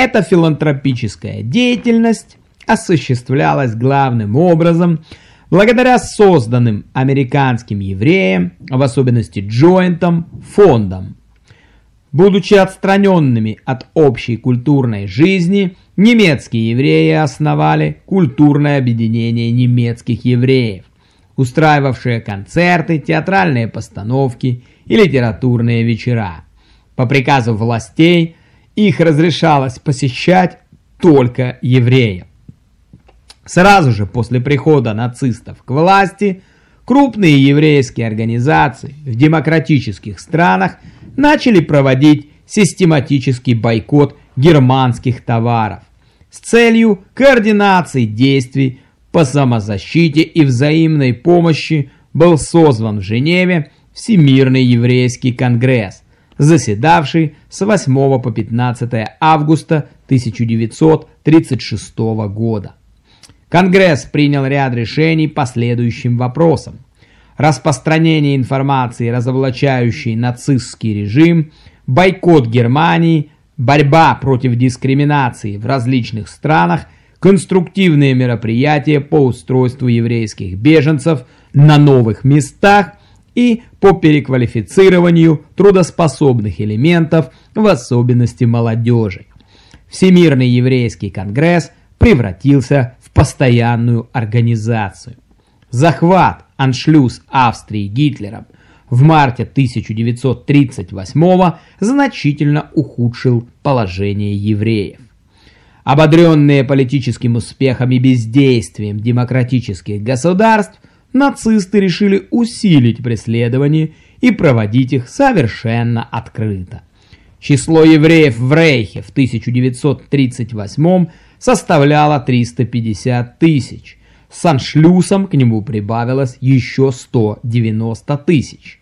Эта филантропическая деятельность осуществлялась главным образом благодаря созданным американским евреям, в особенности Джойнтом, фондам. Будучи отстраненными от общей культурной жизни, немецкие евреи основали культурное объединение немецких евреев, устраивавшее концерты, театральные постановки и литературные вечера. По приказу властей их разрешалось посещать только евреям. Сразу же после прихода нацистов к власти, крупные еврейские организации в демократических странах начали проводить систематический бойкот германских товаров с целью координации действий по самозащите и взаимной помощи был созван в Женеве Всемирный еврейский конгресс, заседавший с 8 по 15 августа 1936 года. Конгресс принял ряд решений по следующим вопросам. Распространение информации, разоблачающей нацистский режим, бойкот Германии, борьба против дискриминации в различных странах, конструктивные мероприятия по устройству еврейских беженцев на новых местах и по переквалифицированию трудоспособных элементов, в особенности молодежи. Всемирный еврейский конгресс превратился постоянную организацию. Захват, аншлюз Австрии Гитлером в марте 1938 значительно ухудшил положение евреев. Ободренные политическим успехом и бездействием демократических государств, нацисты решили усилить преследование и проводить их совершенно открыто. Число евреев в Рейхе в 1938 составляло 350 тысяч. С аншлюсом к нему прибавилось еще 190 тысяч.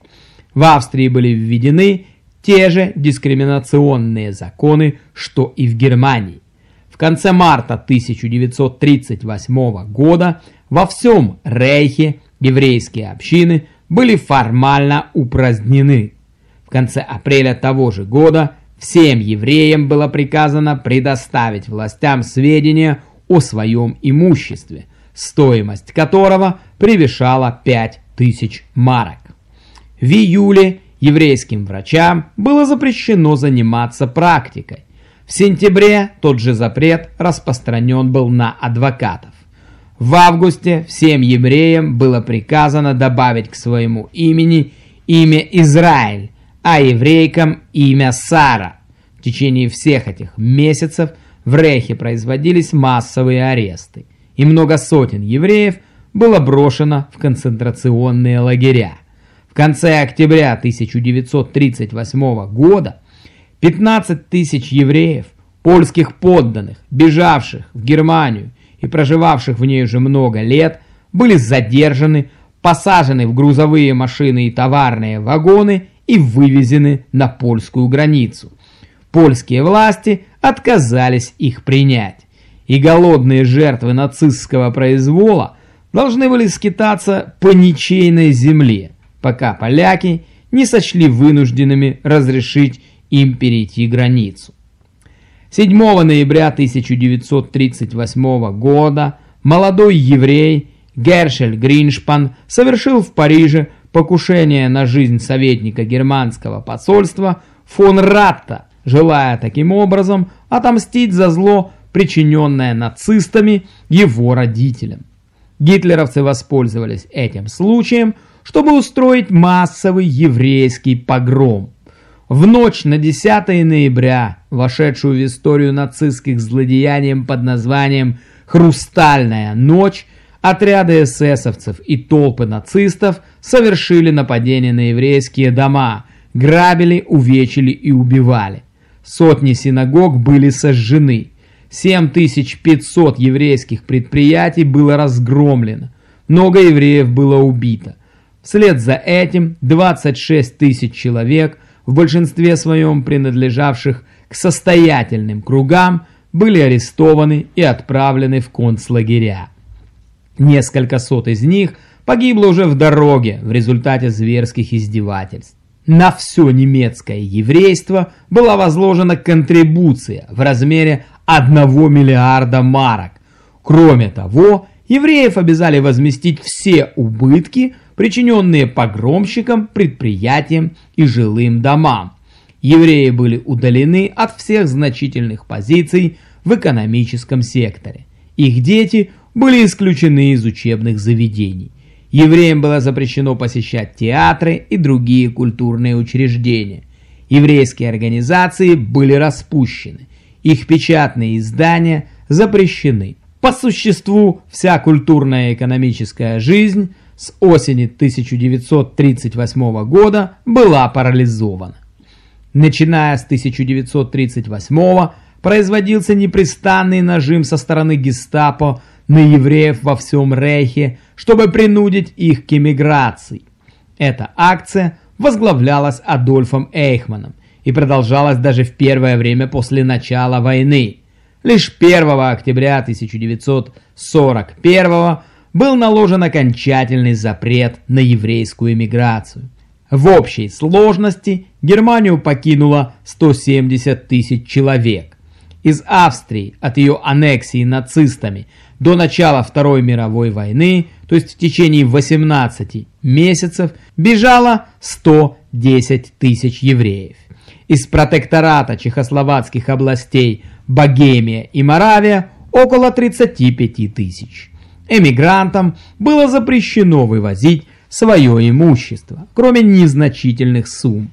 В Австрии были введены те же дискриминационные законы, что и в Германии. В конце марта 1938 года во всем Рейхе еврейские общины были формально упразднены. В конце апреля того же года Всем евреям было приказано предоставить властям сведения о своем имуществе, стоимость которого превышала 5000 марок. В июле еврейским врачам было запрещено заниматься практикой. В сентябре тот же запрет распространен был на адвокатов. В августе всем евреям было приказано добавить к своему имени имя Израиль, а еврейкам имя Сара. В течение всех этих месяцев в Рейхе производились массовые аресты, и много сотен евреев было брошено в концентрационные лагеря. В конце октября 1938 года 15 тысяч евреев, польских подданных, бежавших в Германию и проживавших в ней уже много лет, были задержаны, посажены в грузовые машины и товарные вагоны и вывезены на польскую границу. Польские власти отказались их принять, и голодные жертвы нацистского произвола должны были скитаться по ничейной земле, пока поляки не сочли вынужденными разрешить им перейти границу. 7 ноября 1938 года молодой еврей Гершель Гриншпан совершил в Париже покушение на жизнь советника германского посольства фон Ратта, желая таким образом отомстить за зло, причиненное нацистами его родителям. Гитлеровцы воспользовались этим случаем, чтобы устроить массовый еврейский погром. В ночь на 10 ноября, вошедшую в историю нацистских злодеянием под названием «Хрустальная ночь», Отряды эсэсовцев и толпы нацистов совершили нападение на еврейские дома, грабили, увечили и убивали. Сотни синагог были сожжены. 7500 еврейских предприятий было разгромлено. Много евреев было убито. Вслед за этим 26 тысяч человек, в большинстве своем принадлежавших к состоятельным кругам, были арестованы и отправлены в концлагеря. Несколько сот из них погибло уже в дороге в результате зверских издевательств. На все немецкое еврейство была возложена контрибуция в размере 1 миллиарда марок. Кроме того, евреев обязали возместить все убытки, причиненные погромщикам, предприятиям и жилым домам. Евреи были удалены от всех значительных позиций в экономическом секторе. Их дети были исключены из учебных заведений. Евреям было запрещено посещать театры и другие культурные учреждения. Еврейские организации были распущены. Их печатные издания запрещены. По существу, вся культурная и экономическая жизнь с осени 1938 года была парализована. Начиная с 1938 производился непрестанный нажим со стороны гестапо на евреев во всем Рейхе, чтобы принудить их к эмиграции. Эта акция возглавлялась Адольфом Эйхманом и продолжалась даже в первое время после начала войны. Лишь 1 октября 1941 был наложен окончательный запрет на еврейскую эмиграцию. В общей сложности Германию покинуло 170 тысяч человек. Из Австрии от ее аннексии нацистами до начала Второй мировой войны, то есть в течение 18 месяцев, бежало 110 тысяч евреев. Из протектората чехословацких областей Богемия и Моравия около 35 тысяч. Эмигрантам было запрещено вывозить свое имущество, кроме незначительных сумм.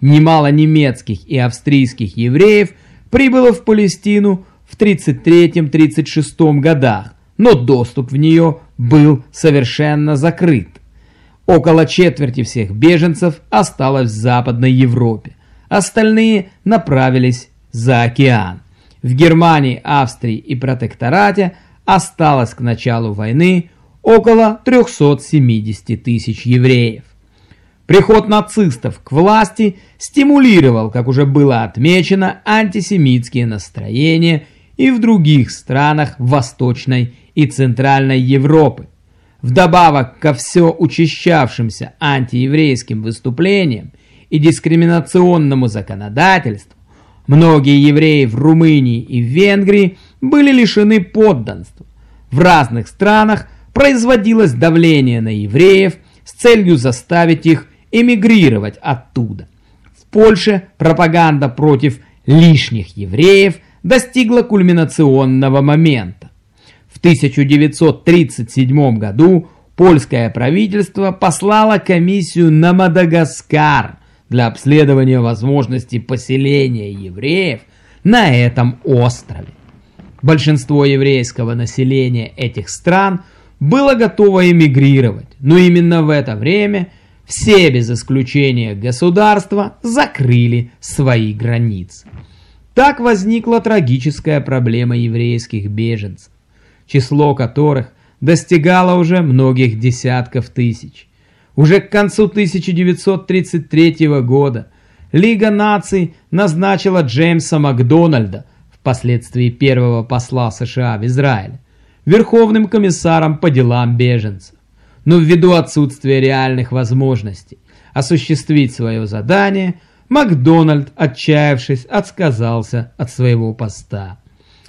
Немало немецких и австрийских евреев прибыло в Палестину в 33-36 годах, но доступ в нее был совершенно закрыт. Около четверти всех беженцев осталось в Западной Европе, остальные направились за океан. В Германии, Австрии и протекторате осталось к началу войны около 370 тысяч евреев. Приход нацистов к власти стимулировал, как уже было отмечено, антисемитские настроения и в других странах Восточной и Центральной Европы. Вдобавок ко все учащавшимся антиеврейским выступлениям и дискриминационному законодательству, многие евреи в Румынии и в Венгрии были лишены подданства. В разных странах производилось давление на евреев с целью заставить их эмигрировать оттуда. В Польше пропаганда против лишних евреев достигла кульминационного момента. В 1937 году польское правительство послало комиссию на Мадагаскар для обследования возможности поселения евреев на этом острове. Большинство еврейского населения этих стран было готово эмигрировать, но именно в это время все без исключения государства закрыли свои границы. Так возникла трагическая проблема еврейских беженцев, число которых достигало уже многих десятков тысяч. Уже к концу 1933 года Лига наций назначила Джеймса Макдональда, впоследствии первого посла США в Израиль, Верховным комиссаром по делам беженцев. Но ввиду отсутствия реальных возможностей осуществить свое задание – Макдональд, отчаявшись, отказался от своего поста.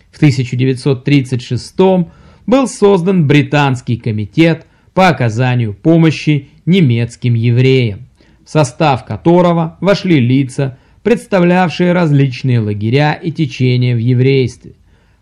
В 1936 был создан Британский комитет по оказанию помощи немецким евреям, в состав которого вошли лица, представлявшие различные лагеря и течения в еврействе.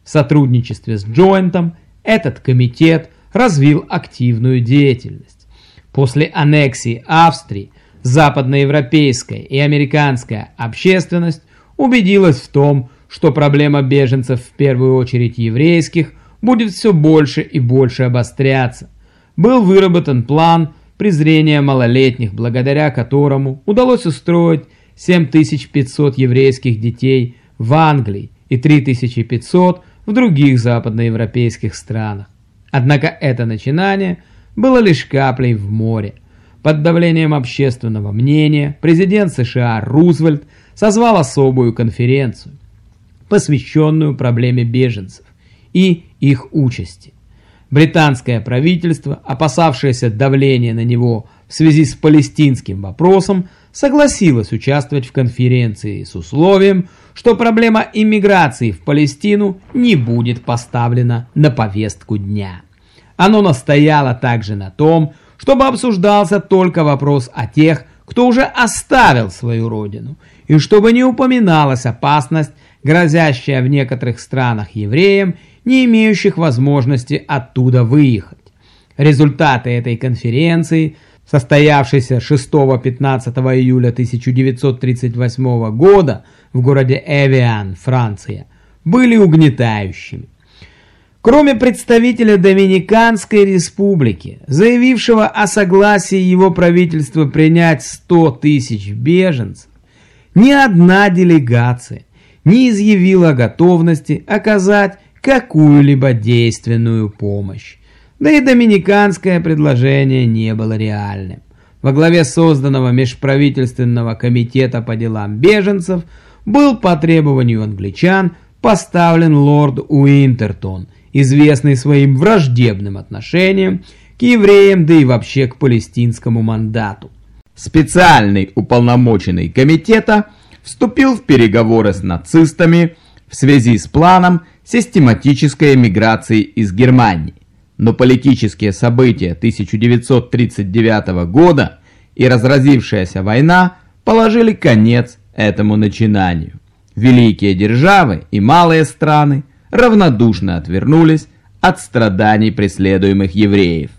В сотрудничестве с Джойнтом этот комитет развил активную деятельность. После аннексии Австрии западноевропейская и американская общественность убедилась в том, что проблема беженцев, в первую очередь еврейских, будет все больше и больше обостряться. Был выработан план презрения малолетних, благодаря которому удалось устроить 7500 еврейских детей в Англии и 3500 в других западноевропейских странах. Однако это начинание было лишь каплей в море. Под давлением общественного мнения президент США Рузвельт созвал особую конференцию, посвященную проблеме беженцев и их участи. Британское правительство, опасавшееся давления на него в связи с палестинским вопросом, согласилась участвовать в конференции с условием, что проблема иммиграции в Палестину не будет поставлена на повестку дня. Оно настояло также на том, чтобы обсуждался только вопрос о тех, кто уже оставил свою родину, и чтобы не упоминалась опасность, грозящая в некоторых странах евреям, не имеющих возможности оттуда выехать. Результаты этой конференции, состоявшейся 6-15 июля 1938 года в городе Эвиан, Франция, были угнетающими. Кроме представителя Доминиканской республики, заявившего о согласии его правительства принять 100 тысяч беженцев, ни одна делегация не изъявила готовности оказать какую-либо действенную помощь. Да и доминиканское предложение не было реальным. Во главе созданного межправительственного комитета по делам беженцев был по требованию англичан поставлен лорд Уинтертон – известный своим враждебным отношением к евреям, да и вообще к палестинскому мандату. Специальный уполномоченный комитета вступил в переговоры с нацистами в связи с планом систематической эмиграции из Германии. Но политические события 1939 года и разразившаяся война положили конец этому начинанию. Великие державы и малые страны равнодушно отвернулись от страданий преследуемых евреев.